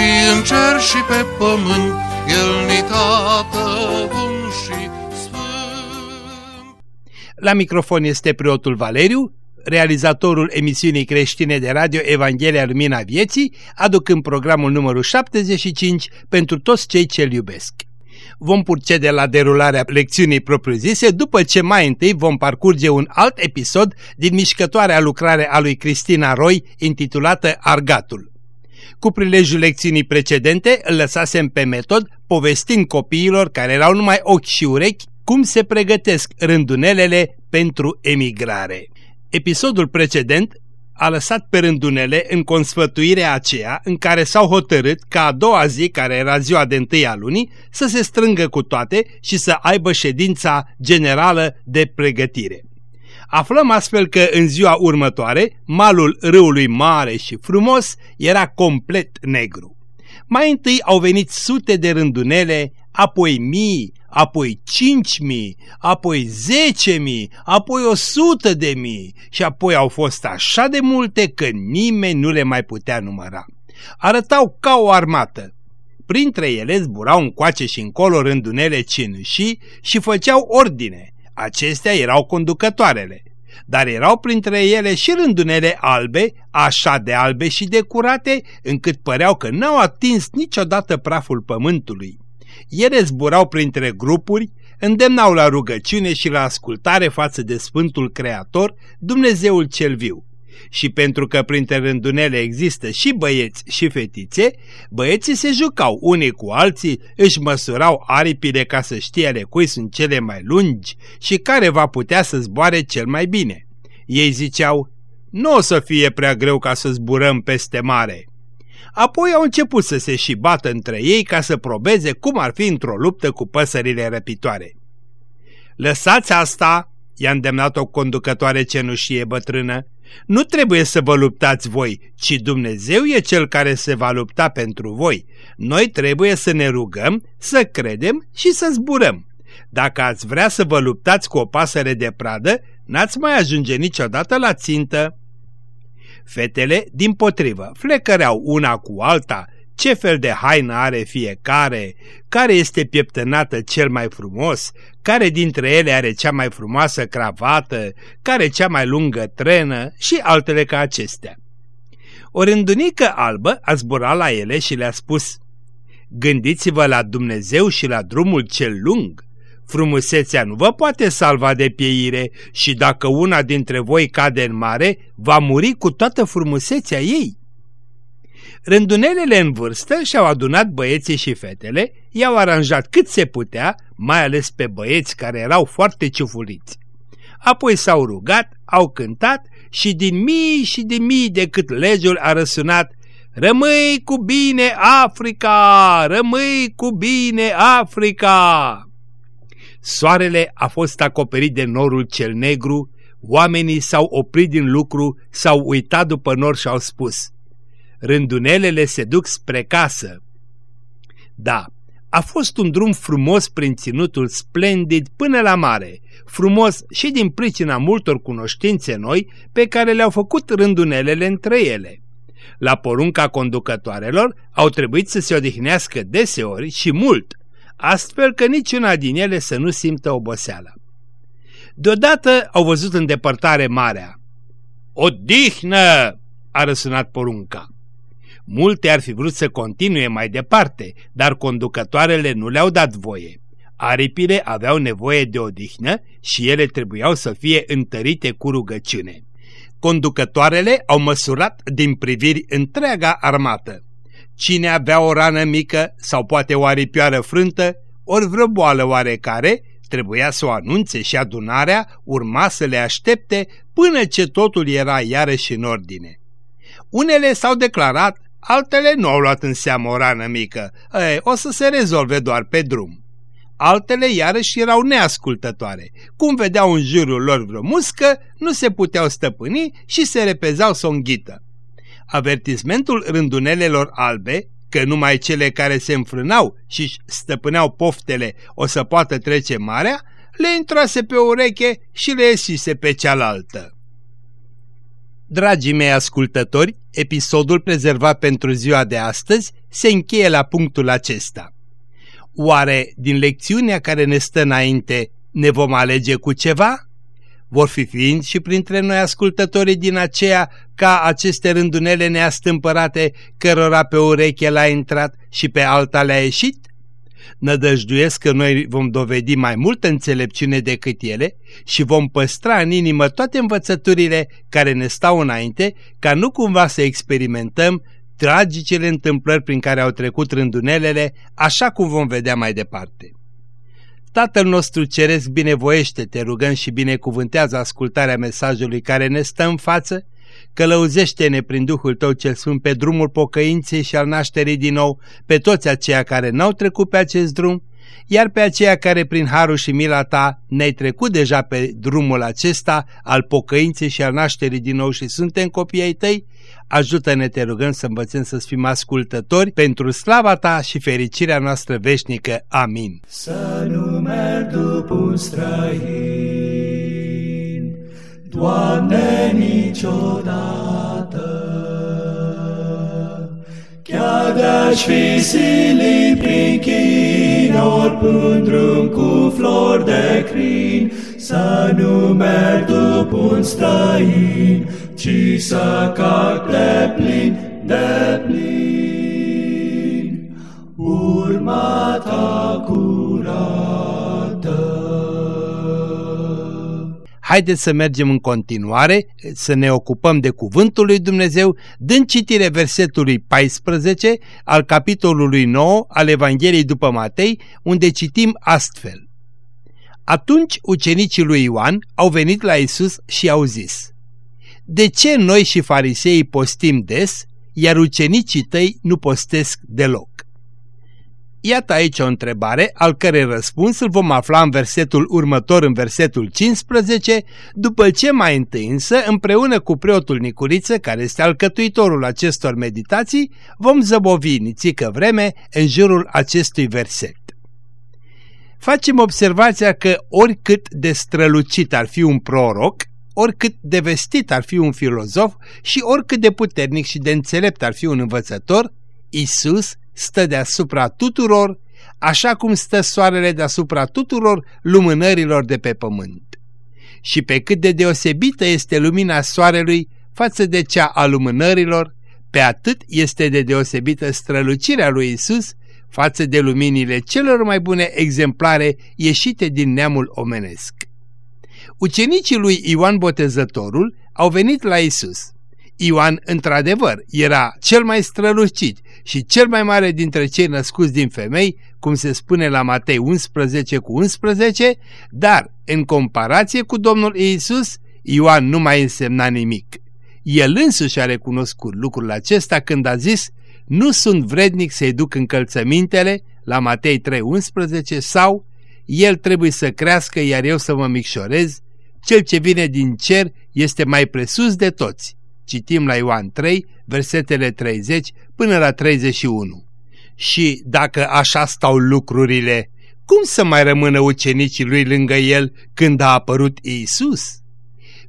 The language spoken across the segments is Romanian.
și în cer și pe pământ, El ni tată bun și sfânt. La microfon este preotul Valeriu, realizatorul emisiunii creștine de radio Evanghelia Lumina Vieții, aducând programul numărul 75 pentru toți cei ce-L iubesc. Vom procede la derularea lecțiunii propriu-zise, după ce mai întâi vom parcurge un alt episod din mișcătoarea lucrare a lui Cristina Roy, intitulată Argatul. Cu prilejul lecțiunii precedente, îl lăsasem pe metod povestind copiilor care erau numai ochi și urechi cum se pregătesc rândunelele pentru emigrare. Episodul precedent a lăsat pe rândunele în consfătuirea aceea în care s-au hotărât ca a doua zi, care era ziua de întâi a lunii, să se strângă cu toate și să aibă ședința generală de pregătire. Aflăm astfel că în ziua următoare, malul râului mare și frumos era complet negru. Mai întâi au venit sute de rândunele, apoi mii, apoi cinci mii, apoi zece mii, apoi o sută de mii și apoi au fost așa de multe că nimeni nu le mai putea număra. Arătau ca o armată. Printre ele zburau încoace și încolo rândunele cinușii și făceau ordine. Acestea erau conducătoarele dar erau printre ele și rândunele albe, așa de albe și de curate, încât păreau că n-au atins niciodată praful pământului. Ele zburau printre grupuri, îndemnau la rugăciune și la ascultare față de Sfântul Creator, Dumnezeul cel viu. Și pentru că printre rândunele există și băieți și fetițe, băieții se jucau unii cu alții, își măsurau aripile ca să știe ale cui sunt cele mai lungi și care va putea să zboare cel mai bine. Ei ziceau, nu o să fie prea greu ca să zburăm peste mare. Apoi au început să se și bată între ei ca să probeze cum ar fi într-o luptă cu păsările răpitoare. Lăsați asta, i-a îndemnat o conducătoare cenușie bătrână, nu trebuie să vă luptați voi, ci Dumnezeu e Cel care se va lupta pentru voi. Noi trebuie să ne rugăm, să credem și să zburăm. Dacă ați vrea să vă luptați cu o pasăre de pradă, n-ați mai ajunge niciodată la țintă. Fetele, din potrivă, flecăreau una cu alta, ce fel de haină are fiecare, care este pieptănată cel mai frumos, care dintre ele are cea mai frumoasă cravată, care cea mai lungă trenă și altele ca acestea. O rândunică albă a zburat la ele și le-a spus, Gândiți-vă la Dumnezeu și la drumul cel lung. Frumusețea nu vă poate salva de pieire și dacă una dintre voi cade în mare, va muri cu toată frumusețea ei. Rândunelele în vârstă și-au adunat băieții și fetele, i-au aranjat cât se putea, mai ales pe băieți care erau foarte ciufuliți. Apoi s-au rugat, au cântat și din mii și din mii de cât legiul a răsunat Rămâi cu bine, Africa! Rămâi cu bine, Africa! Soarele a fost acoperit de norul cel negru, oamenii s-au oprit din lucru, s-au uitat după nor și au spus Rândunelele se duc spre casă. Da, a fost un drum frumos prin ținutul splendid până la mare, frumos și din pricina multor cunoștințe noi pe care le-au făcut rândunelele între ele. La porunca conducătoarelor au trebuit să se odihnească deseori și mult, astfel că niciuna din ele să nu simtă oboseală. Deodată au văzut în depărtare marea. Odihnă! a răsunat porunca. Multe ar fi vrut să continue mai departe, dar conducătoarele nu le-au dat voie. Aripile aveau nevoie de odihnă și ele trebuiau să fie întărite cu rugăciune. Conducătoarele au măsurat din priviri întreaga armată. Cine avea o rană mică sau poate o aripioară frântă, ori vreo boală oarecare, trebuia să o anunțe și adunarea urma să le aștepte până ce totul era iarăși în ordine. Unele s-au declarat Altele nu au luat în seamă o rană mică, e, o să se rezolve doar pe drum. Altele iarăși erau neascultătoare. Cum vedeau în jurul lor vreo muscă, nu se puteau stăpâni și se repezau să o înghită. Avertismentul rândunelelor albe, că numai cele care se înfrânau și stăpâneau poftele o să poată trece marea, le intrase pe ureche și le iesise pe cealaltă. Dragii mei ascultători, episodul prezervat pentru ziua de astăzi se încheie la punctul acesta. Oare din lecțiunea care ne stă înainte ne vom alege cu ceva? Vor fi fiind și printre noi ascultătorii din aceea ca aceste rândunele neastâmpărate cărora pe ureche l-a intrat și pe alta le-a ieșit? Nădăjduiesc că noi vom dovedi mai multă înțelepciune decât ele și vom păstra în inimă toate învățăturile care ne stau înainte ca nu cumva să experimentăm tragicele întâmplări prin care au trecut rândunelele, așa cum vom vedea mai departe. Tatăl nostru ceresc binevoiește, te rugăm și binecuvântează ascultarea mesajului care ne stă în față, călăuzește-ne prin Duhul Tău cel Sfânt pe drumul pocăinței și al nașterii din nou, pe toți aceia care n-au trecut pe acest drum, iar pe aceia care prin harul și mila Ta ne-ai trecut deja pe drumul acesta al pocăinței și al nașterii din nou și suntem copii ai Tăi, ajută-ne, te rugăm să învățăm să fim ascultători pentru slava Ta și fericirea noastră veșnică. Amin. Să nu merg după un străin, Doamne, niciodată. Chiar de-aș fi silit prin chinori până drum cu flori de crin, să nu merg după un străin, ci să cac de plin, de plin. Urma ta curată. Haideți să mergem în continuare, să ne ocupăm de Cuvântul lui Dumnezeu, dând citire versetului 14 al capitolului 9 al Evangheliei după Matei, unde citim astfel. Atunci ucenicii lui Ioan au venit la Isus și au zis, De ce noi și fariseii postim des, iar ucenicii tăi nu postesc deloc? Iată aici o întrebare, al cărei răspuns îl vom afla în versetul următor, în versetul 15, după ce mai întâi însă, împreună cu preotul Nicuriță, care este alcătuitorul acestor meditații, vom zăbovi nițică vreme în jurul acestui verset. Facem observația că oricât de strălucit ar fi un proroc, oricât de vestit ar fi un filozof și oricât de puternic și de înțelept ar fi un învățător, Isus stă deasupra tuturor, așa cum stă soarele deasupra tuturor lumânărilor de pe pământ. Și pe cât de deosebită este lumina soarelui față de cea a lumânărilor, pe atât este de deosebită strălucirea lui Isus față de luminile celor mai bune exemplare ieșite din neamul omenesc. Ucenicii lui Ioan Botezătorul au venit la Isus. Ioan, într-adevăr, era cel mai strălucit și cel mai mare dintre cei născuți din femei, cum se spune la Matei 11 cu 11, dar, în comparație cu Domnul Iisus, Ioan nu mai însemna nimic. El însuși a recunoscut lucrul acesta când a zis, nu sunt vrednic să-i duc încălțămintele, la Matei 3.11, sau, el trebuie să crească, iar eu să mă micșorez, cel ce vine din cer este mai presus de toți Citim la Ioan 3, versetele 30 până la 31. Și dacă așa stau lucrurile, cum să mai rămână ucenicii lui lângă el când a apărut Iisus?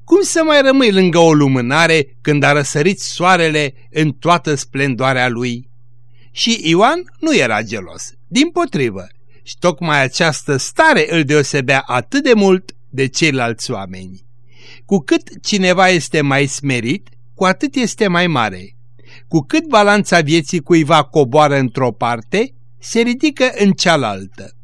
Cum să mai rămâi lângă o lumânare când a răsărit soarele în toată splendoarea lui? Și Ioan nu era gelos, din potrivă, și tocmai această stare îl deosebea atât de mult de ceilalți oameni. Cu cât cineva este mai smerit, cu atât este mai mare. Cu cât balanța vieții cuiva coboară într-o parte, se ridică în cealaltă.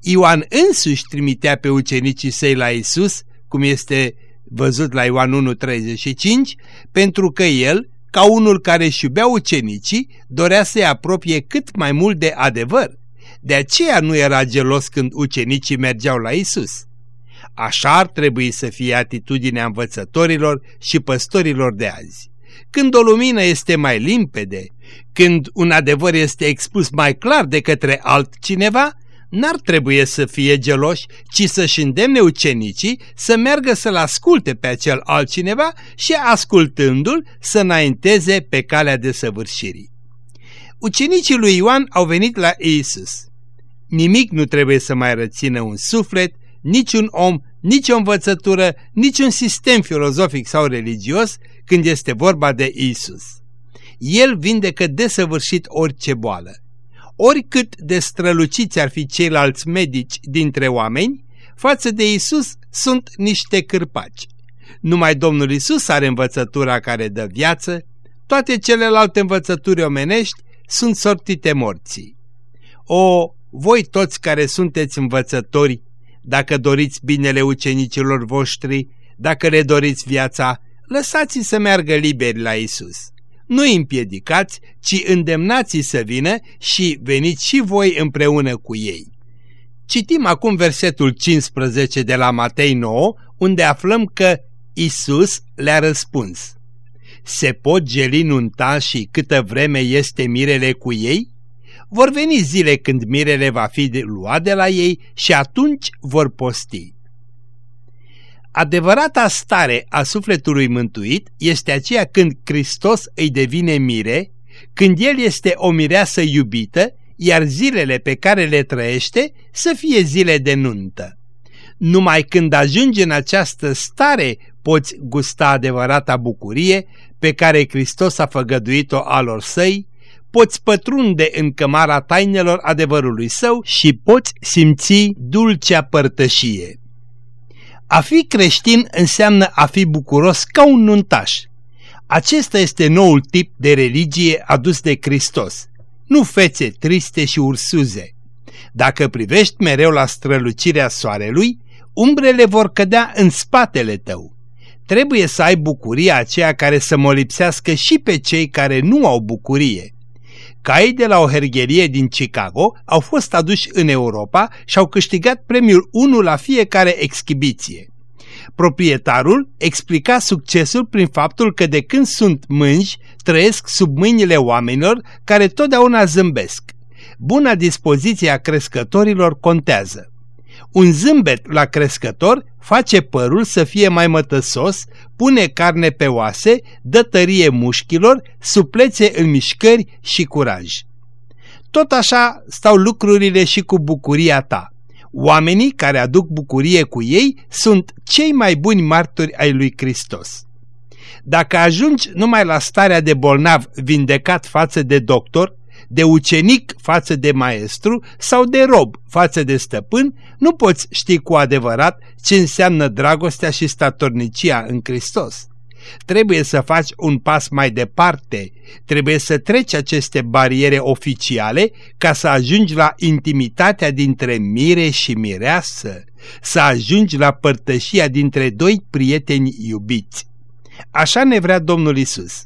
Ioan însuși trimitea pe ucenicii săi la Isus, cum este văzut la Ioan 1.35, pentru că el, ca unul care își iubea ucenicii, dorea să-i apropie cât mai mult de adevăr. De aceea nu era gelos când ucenicii mergeau la Isus. Așa ar trebui să fie atitudinea învățătorilor și păstorilor de azi. când o lumină este mai limpede, când un adevăr este expus mai clar de către altcineva, n-ar trebui să fie geloși, ci să-și îndemne ucenicii să meargă să-l asculte pe acel altcineva și ascultându-l să înainteze pe calea desăvârșirii. Ucenicii lui Ioan au venit la Iisus. Nimic nu trebuie să mai rățină un suflet, niciun om, nici o învățătură, nici un sistem filozofic sau religios când este vorba de Isus. El vindecă desăvârșit orice boală. Oricât de străluciți ar fi ceilalți medici dintre oameni, față de Isus sunt niște cârpaci. Numai Domnul Isus are învățătura care dă viață, toate celelalte învățături omenești sunt sortite morții. O, voi toți care sunteți învățători, dacă doriți binele ucenicilor voștri, dacă le doriți viața, lăsați-i să meargă liberi la Isus. Nu îi împiedicați, ci îndemnați să vină și veniți și voi împreună cu ei. Citim acum versetul 15 de la Matei 9, unde aflăm că Isus le-a răspuns. Se pot geli nunta și câtă vreme este mirele cu ei? Vor veni zile când mirele va fi luat de la ei și atunci vor posti. Adevărata stare a sufletului mântuit este aceea când Hristos îi devine mire, când El este o mireasă iubită, iar zilele pe care le trăiește să fie zile de nuntă. Numai când ajungi în această stare poți gusta adevărata bucurie pe care Hristos a făgăduit-o alor săi, poți pătrunde în cămara tainelor adevărului său și poți simți dulcea părtășie. A fi creștin înseamnă a fi bucuros ca un nuntaș. Acesta este noul tip de religie adus de Hristos. Nu fețe triste și ursuze. Dacă privești mereu la strălucirea soarelui, umbrele vor cădea în spatele tău. Trebuie să ai bucuria aceea care să mă lipsească și pe cei care nu au bucurie. Caii de la o hergherie din Chicago au fost aduși în Europa și au câștigat premiul 1 la fiecare exhibiție. Proprietarul explica succesul prin faptul că de când sunt mânji, trăiesc sub mâinile oamenilor care totdeauna zâmbesc. Buna dispoziție a crescătorilor contează. Un zâmbet la crescător face părul să fie mai mătăsos, pune carne pe oase, dă tărie mușchilor, suplețe în mișcări și curaj. Tot așa stau lucrurile și cu bucuria ta. Oamenii care aduc bucurie cu ei sunt cei mai buni martori ai lui Hristos. Dacă ajungi numai la starea de bolnav vindecat față de doctor, de ucenic față de maestru sau de rob față de stăpân, nu poți ști cu adevărat ce înseamnă dragostea și statornicia în Hristos. Trebuie să faci un pas mai departe, trebuie să treci aceste bariere oficiale ca să ajungi la intimitatea dintre mire și mireasă, să ajungi la părtășia dintre doi prieteni iubiți. Așa ne vrea Domnul Isus.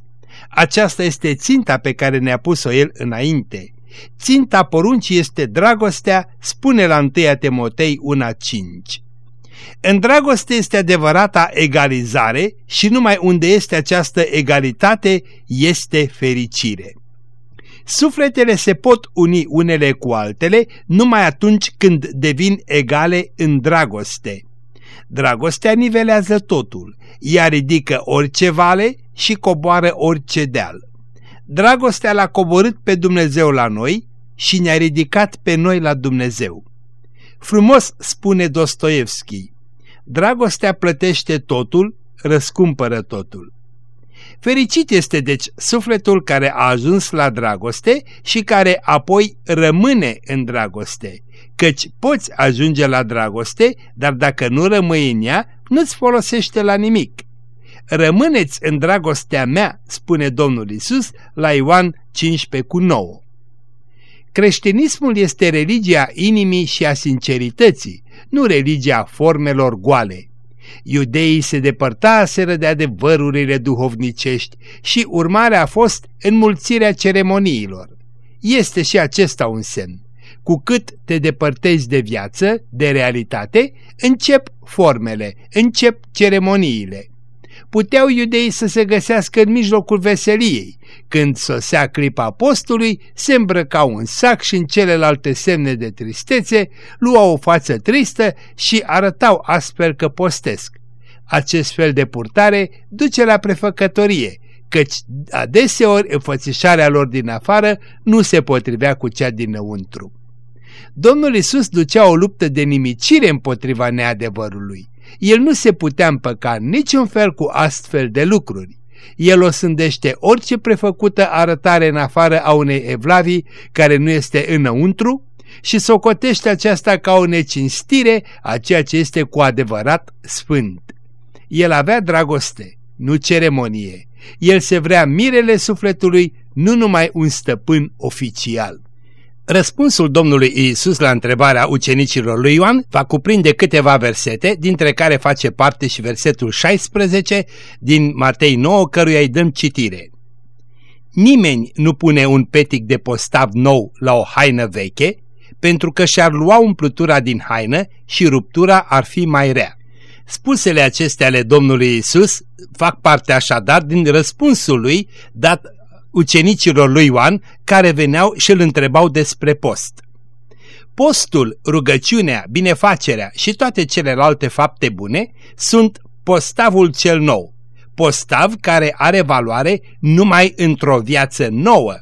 Aceasta este ținta pe care ne-a pus-o El înainte. Ținta poruncii este dragostea, spune la 1 Timotei 1.5. În dragoste este adevărata egalizare și numai unde este această egalitate este fericire. Sufletele se pot uni unele cu altele numai atunci când devin egale în dragoste. Dragostea nivelează totul, ea ridică orice vale și coboară orice deal. Dragostea l-a coborât pe Dumnezeu la noi și ne-a ridicat pe noi la Dumnezeu. Frumos spune Dostoevski, dragostea plătește totul, răscumpără totul. Fericit este deci sufletul care a ajuns la dragoste și care apoi rămâne în dragoste, căci poți ajunge la dragoste, dar dacă nu rămâi în ea, nu-ți folosește la nimic. Rămâneți în dragostea mea, spune Domnul Isus la Ioan 15 cu 9. Creștinismul este religia inimii și a sincerității, nu religia formelor goale. Iudeii se depărtaseră de adevărurile duhovnicești și urmarea a fost înmulțirea ceremoniilor. Este și acesta un semn. Cu cât te depărtezi de viață, de realitate, încep formele, încep ceremoniile. Puteau iudeii să se găsească în mijlocul veseliei. Când sosea clipa postului, se îmbrăcau în sac și în celelalte semne de tristețe, luau o față tristă și arătau astfel că postesc. Acest fel de purtare duce la prefăcătorie, căci adeseori înfățișarea lor din afară nu se potrivea cu cea dinăuntru. Domnul Isus ducea o luptă de nimicire împotriva neadevărului. El nu se putea împăca niciun fel cu astfel de lucruri. El o sândește orice prefăcută arătare în afară a unei evlavii care nu este înăuntru și socotește aceasta ca o necinstire a ceea ce este cu adevărat sfânt. El avea dragoste, nu ceremonie. El se vrea mirele sufletului, nu numai un stăpân oficial. Răspunsul Domnului Iisus la întrebarea ucenicilor lui Ioan va cuprinde câteva versete, dintre care face parte și versetul 16 din Matei 9, căruia îi dăm citire. Nimeni nu pune un petic de postav nou la o haină veche, pentru că și-ar lua umplutura din haină și ruptura ar fi mai rea. Spusele acestea ale Domnului Isus fac parte așadar din răspunsul lui dat ucenicilor lui Ioan care veneau și îl întrebau despre post. Postul, rugăciunea, binefacerea și toate celelalte fapte bune sunt postavul cel nou, postav care are valoare numai într-o viață nouă.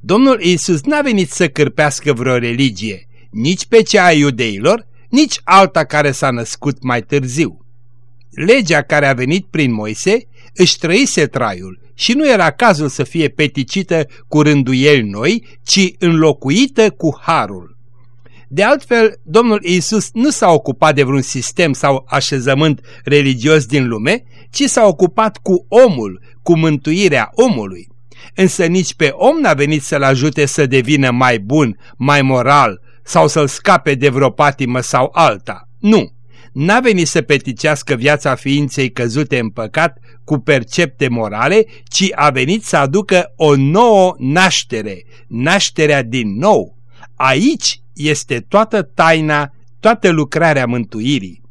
Domnul Isus n-a venit să cârpească vreo religie, nici pe cea a iudeilor, nici alta care s-a născut mai târziu. Legea care a venit prin Moise își trăise traiul și nu era cazul să fie peticită cu rânduieli noi, ci înlocuită cu harul. De altfel, Domnul Isus nu s-a ocupat de vreun sistem sau așezământ religios din lume, ci s-a ocupat cu omul, cu mântuirea omului. Însă nici pe om n-a venit să-l ajute să devină mai bun, mai moral sau să-l scape de vreo patimă sau alta. Nu! N-a venit să peticească viața ființei căzute în păcat cu percepte morale, ci a venit să aducă o nouă naștere, nașterea din nou. Aici este toată taina, toată lucrarea mântuirii.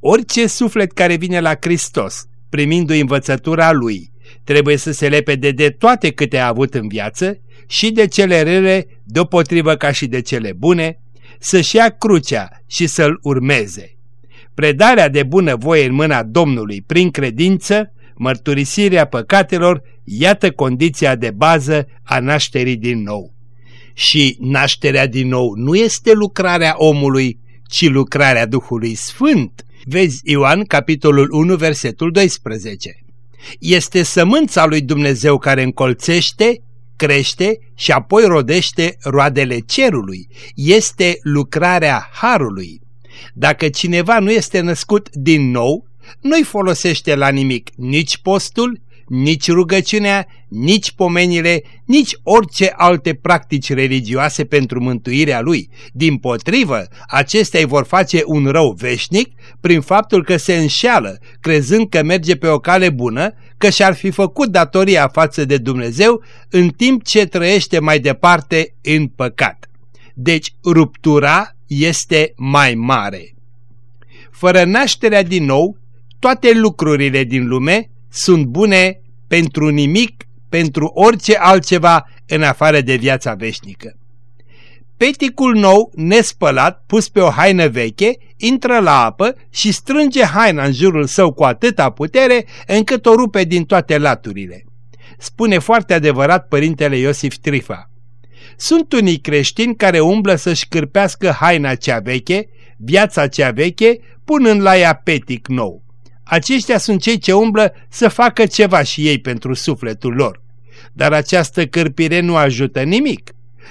Orice suflet care vine la Hristos, primindu-i învățătura Lui, trebuie să se lepede de toate câte a avut în viață și de cele rele, deopotrivă ca și de cele bune, să-și ia crucea și să-L urmeze. Predarea de bună voie în mâna Domnului prin credință, mărturisirea păcatelor, iată condiția de bază a nașterii din nou. Și nașterea din nou nu este lucrarea omului, ci lucrarea Duhului Sfânt. Vezi Ioan, capitolul 1, versetul 12. Este sămânța lui Dumnezeu care încolțește, crește și apoi rodește roadele cerului. Este lucrarea Harului. Dacă cineva nu este născut din nou, nu-i folosește la nimic nici postul, nici rugăciunea, nici pomenile, nici orice alte practici religioase pentru mântuirea lui. Din potrivă, acestea îi vor face un rău veșnic prin faptul că se înșeală, crezând că merge pe o cale bună, că și-ar fi făcut datoria față de Dumnezeu în timp ce trăiește mai departe în păcat. Deci ruptura este mai mare. Fără nașterea din nou, toate lucrurile din lume sunt bune pentru nimic, pentru orice altceva în afară de viața veșnică. Peticul nou, nespălat, pus pe o haină veche, intră la apă și strânge haina în jurul său cu atâta putere încât o rupe din toate laturile. Spune foarte adevărat părintele Iosif Trifa. Sunt unii creștini care umblă să-și cârpească haina cea veche, viața cea veche, punând la ea petic nou. Aceștia sunt cei ce umblă să facă ceva și ei pentru sufletul lor. Dar această cârpire nu ajută nimic.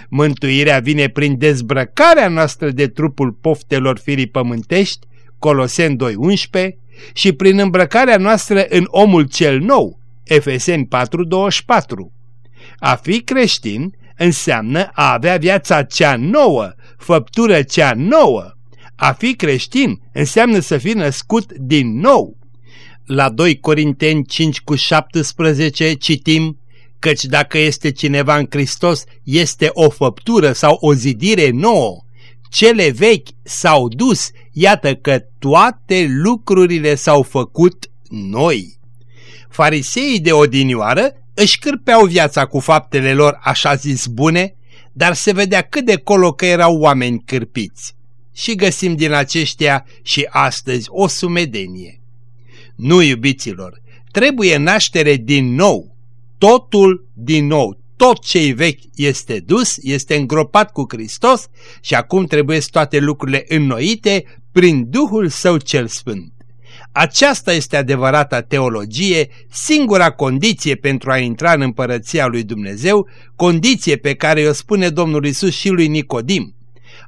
Mântuirea vine prin dezbrăcarea noastră de trupul poftelor firii pământești, Coloseni 2.11, și prin îmbrăcarea noastră în omul cel nou, Efeseni 4.24. A fi creștin înseamnă a avea viața cea nouă, făptură cea nouă. A fi creștin înseamnă să fii născut din nou. La 2 Corinteni 5 cu 17 citim Căci dacă este cineva în Hristos, este o făptură sau o zidire nouă. Cele vechi s-au dus, iată că toate lucrurile s-au făcut noi. Fariseii de odinioară își cârpeau viața cu faptele lor așa zis bune, dar se vedea cât de colo că erau oameni cârpiți. Și găsim din aceștia și astăzi o sumedenie. Nu, iubiților, trebuie naștere din nou, totul din nou, tot ce-i vechi este dus, este îngropat cu Hristos și acum trebuie toate lucrurile înnoite prin Duhul Său cel Sfânt. Aceasta este adevărata teologie, singura condiție pentru a intra în împărăția lui Dumnezeu, condiție pe care o spune Domnul Isus și lui Nicodim.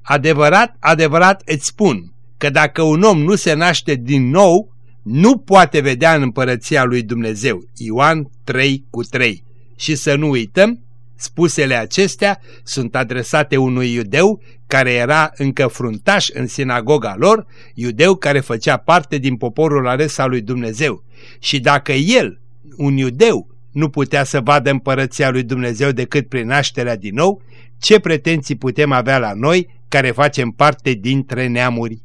Adevărat, adevărat îți spun că dacă un om nu se naște din nou, nu poate vedea în împărăția lui Dumnezeu. Ioan 3 cu 3. Și să nu uităm, spusele acestea sunt adresate unui iudeu care era încă fruntaș în sinagoga lor, iudeu care făcea parte din poporul ales al lui Dumnezeu. Și dacă el, un iudeu, nu putea să vadă împărăția lui Dumnezeu decât prin nașterea din nou, ce pretenții putem avea la noi care facem parte dintre neamuri?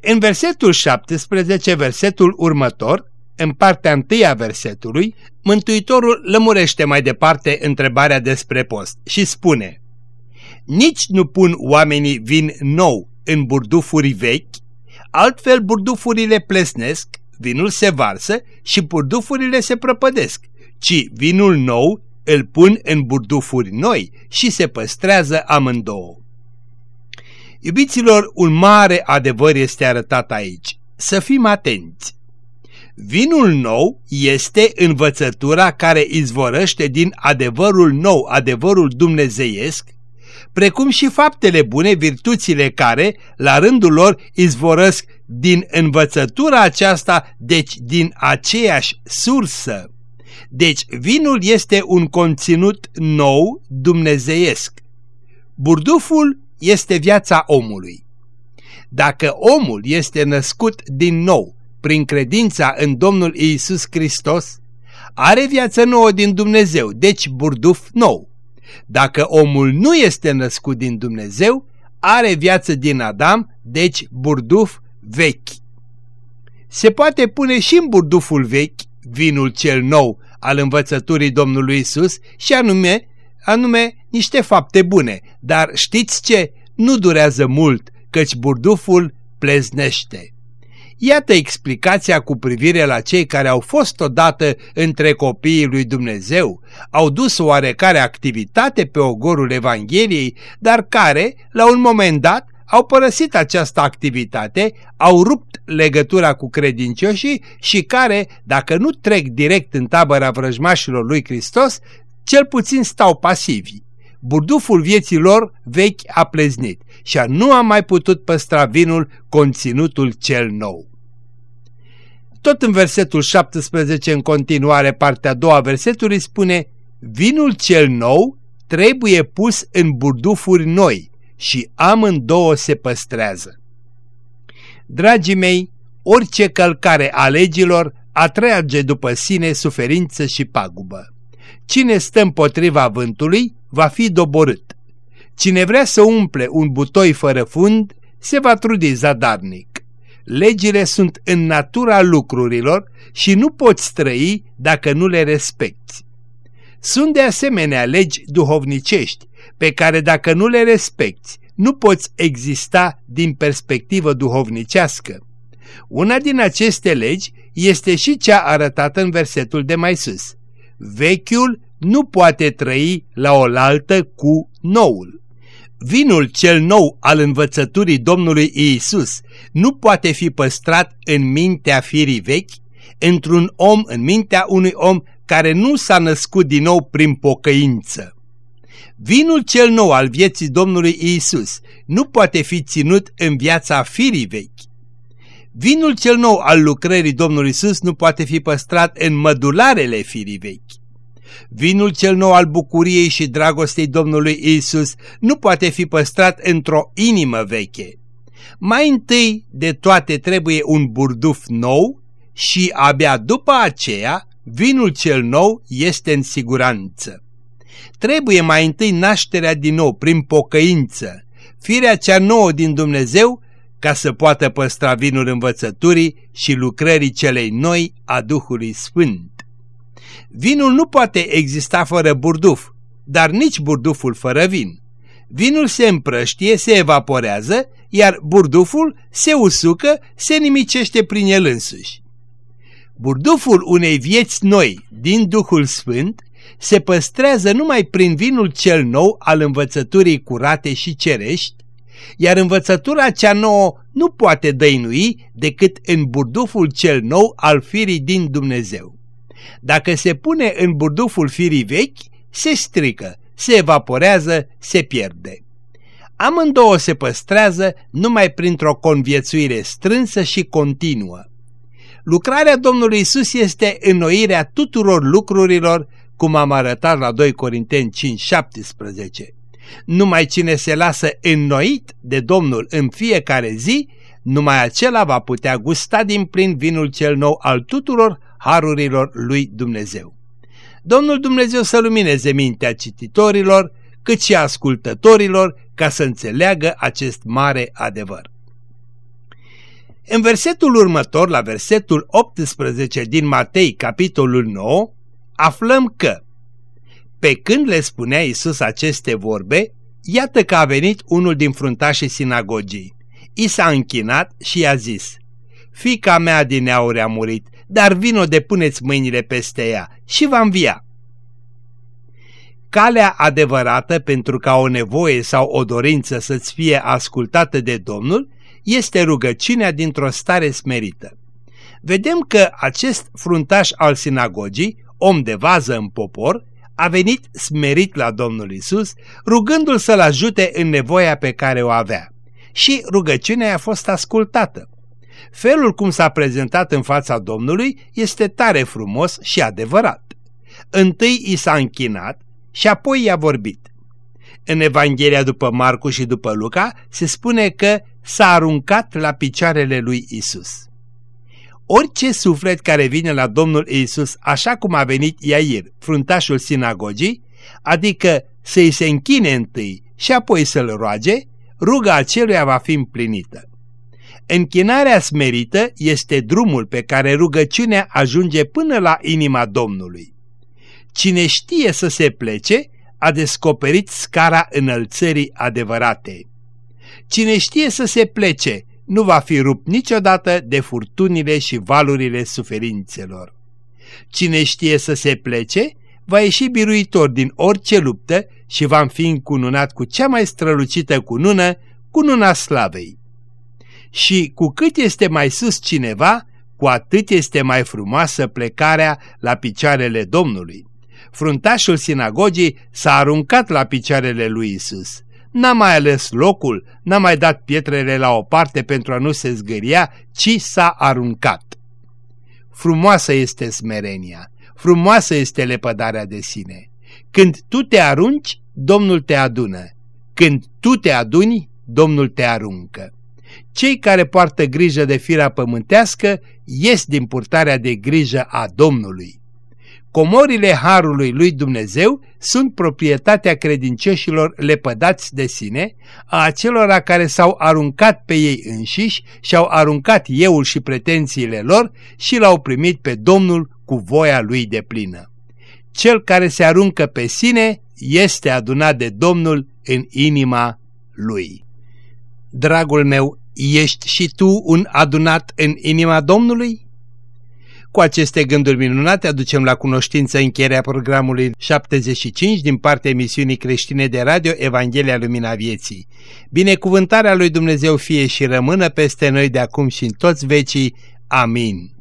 În versetul 17, versetul următor, în partea întâi a versetului, Mântuitorul lămurește mai departe întrebarea despre post și spune Nici nu pun oamenii vin nou în burdufuri vechi, altfel burdufurile plesnesc, vinul se varsă și burdufurile se prăpădesc, ci vinul nou îl pun în burdufuri noi și se păstrează amândouă. Iubiților, un mare adevăr este arătat aici. Să fim atenți! Vinul nou este învățătura care izvorăște din adevărul nou, adevărul dumnezeiesc, precum și faptele bune, virtuțile care, la rândul lor, izvorăsc din învățătura aceasta, deci din aceeași sursă. Deci vinul este un conținut nou dumnezeiesc. Burduful este viața omului. Dacă omul este născut din nou, prin credința în Domnul Iisus Hristos, are viață nouă din Dumnezeu, deci burduf nou. Dacă omul nu este născut din Dumnezeu, are viață din Adam, deci burduf vechi. Se poate pune și în burduful vechi vinul cel nou al învățăturii Domnului Isus și anume, anume niște fapte bune, dar știți ce? Nu durează mult, căci burduful pleznește. Iată explicația cu privire la cei care au fost odată între copiii lui Dumnezeu, au dus oarecare activitate pe ogorul Evangheliei, dar care, la un moment dat, au părăsit această activitate, au rupt legătura cu credincioșii și care, dacă nu trec direct în tabăra vrăjmașilor lui Hristos, cel puțin stau pasivi. Burduful vieții lor vechi a pleznit și nu a mai putut păstra vinul conținutul cel nou. Tot în versetul 17, în continuare, partea a doua versetului spune Vinul cel nou trebuie pus în burdufuri noi și amândouă se păstrează. Dragii mei, orice călcare a legilor atrage după sine suferință și pagubă. Cine stă împotriva vântului va fi doborât. Cine vrea să umple un butoi fără fund se va trudi zadarnic. Legile sunt în natura lucrurilor și nu poți trăi dacă nu le respecti. Sunt de asemenea legi duhovnicești pe care dacă nu le respecti, nu poți exista din perspectivă duhovnicească. Una din aceste legi este și cea arătată în versetul de mai sus. Vechiul nu poate trăi la oaltă cu noul. Vinul cel nou al învățăturii Domnului Iisus nu poate fi păstrat în mintea firii vechi, într-un om, în mintea unui om care nu s-a născut din nou prin pocăință. Vinul cel nou al vieții Domnului Iisus nu poate fi ținut în viața firii vechi. Vinul cel nou al lucrării Domnului Iisus nu poate fi păstrat în mădularele firii vechi. Vinul cel nou al bucuriei și dragostei Domnului Isus nu poate fi păstrat într-o inimă veche. Mai întâi de toate trebuie un burduf nou și abia după aceea vinul cel nou este în siguranță. Trebuie mai întâi nașterea din nou prin pocăință, firea cea nouă din Dumnezeu ca să poată păstra vinul învățăturii și lucrării celei noi a Duhului Sfânt. Vinul nu poate exista fără burduf, dar nici burduful fără vin. Vinul se împrăștie, se evaporează, iar burduful se usucă, se nimicește prin el însuși. Burduful unei vieți noi din Duhul Sfânt se păstrează numai prin vinul cel nou al învățăturii curate și cerești, iar învățătura cea nouă nu poate dăinui decât în burduful cel nou al firii din Dumnezeu. Dacă se pune în burduful firii vechi, se strică, se evaporează, se pierde. Amândouă se păstrează numai printr-o conviețuire strânsă și continuă. Lucrarea Domnului Isus este înnoirea tuturor lucrurilor, cum am arătat la 2 Corinteni 5:17. Numai cine se lasă înnoit de Domnul în fiecare zi, numai acela va putea gusta din plin vinul cel nou al tuturor harurilor lui Dumnezeu. Domnul Dumnezeu să lumineze mintea cititorilor, cât și ascultătorilor, ca să înțeleagă acest mare adevăr. În versetul următor, la versetul 18 din Matei, capitolul 9, aflăm că pe când le spunea Isus aceste vorbe, iată că a venit unul din fruntașii sinagogii. I s-a închinat și i-a zis, Fica mea din aur a murit, dar vino de puneți mâinile peste ea și va învia. Calea adevărată pentru ca o nevoie sau o dorință să-ți fie ascultată de Domnul este rugăciunea dintr-o stare smerită. Vedem că acest fruntaș al sinagogii, om de vază în popor, a venit smerit la Domnul Isus, rugându-l să-l ajute în nevoia pe care o avea. Și rugăciunea a fost ascultată. Felul cum s-a prezentat în fața Domnului este tare frumos și adevărat. Întâi i s-a închinat și apoi i-a vorbit. În Evanghelia după Marcu și după Luca se spune că s-a aruncat la picioarele lui Isus. Orice suflet care vine la Domnul Isus așa cum a venit Iair, fruntașul sinagogii, adică să-i se închine întâi și apoi să-l roage, ruga aceluia va fi împlinită. Închinarea smerită este drumul pe care rugăciunea ajunge până la inima Domnului. Cine știe să se plece, a descoperit scara înălțării adevărate. Cine știe să se plece, nu va fi rupt niciodată de furtunile și valurile suferințelor. Cine știe să se plece, va ieși biruitor din orice luptă și va fi încununat cu cea mai strălucită cunună, cununa slavei. Și cu cât este mai sus cineva, cu atât este mai frumoasă plecarea la picioarele Domnului. Fruntașul sinagogii s-a aruncat la picioarele lui Isus. N-a mai ales locul, n-a mai dat pietrele la o parte pentru a nu se zgâria, ci s-a aruncat. Frumoasă este smerenia, frumoasă este lepădarea de sine. Când tu te arunci, Domnul te adună. Când tu te aduni, Domnul te aruncă. Cei care poartă grijă de firea pământească ies din purtarea de grijă a Domnului. Comorile Harului lui Dumnezeu sunt proprietatea credincioșilor lepădați de sine, a acelora care s-au aruncat pe ei înșiși și-au aruncat euul și pretențiile lor și l-au primit pe Domnul cu voia lui de plină. Cel care se aruncă pe sine este adunat de Domnul în inima lui. Dragul meu, ești și tu un adunat în inima Domnului? Cu aceste gânduri minunate aducem la cunoștință încheierea programului 75 din partea emisiunii creștine de radio Evanghelia Lumina Vieții. Binecuvântarea lui Dumnezeu fie și rămână peste noi de acum și în toți vecii. Amin.